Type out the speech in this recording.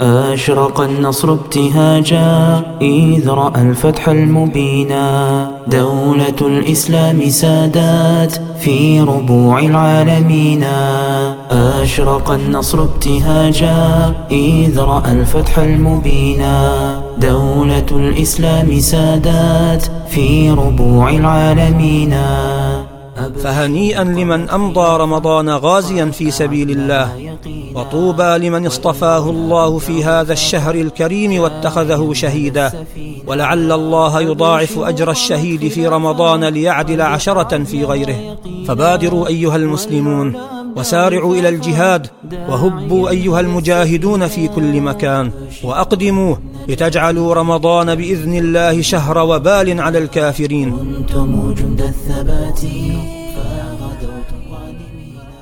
أشرق النصر ابتهاجا إذ رأى الفتح المبينا. دولة الإسلام سادات في ربوع العالمين. أشرق النصر ابتهاجا إذ رأى الفتح المبينا دولة الإسلام سادات في ربوع العالمين. فهنيئا لمن أمضى رمضان غازيا في سبيل الله وطوبى لمن اصطفاه الله في هذا الشهر الكريم واتخذه شهيدا. ولعل الله يضاعف أجر الشهيد في رمضان ليعدل عشرة في غيره. فبادروا أيها المسلمون وسارعوا إلى الجهاد وهبوا أيها المجاهدون في كل مكان وأقدموا لتجعلوا رمضان بإذن الله شهر وبال على الكافرين. كنتم جند الثبات. موت الظالمين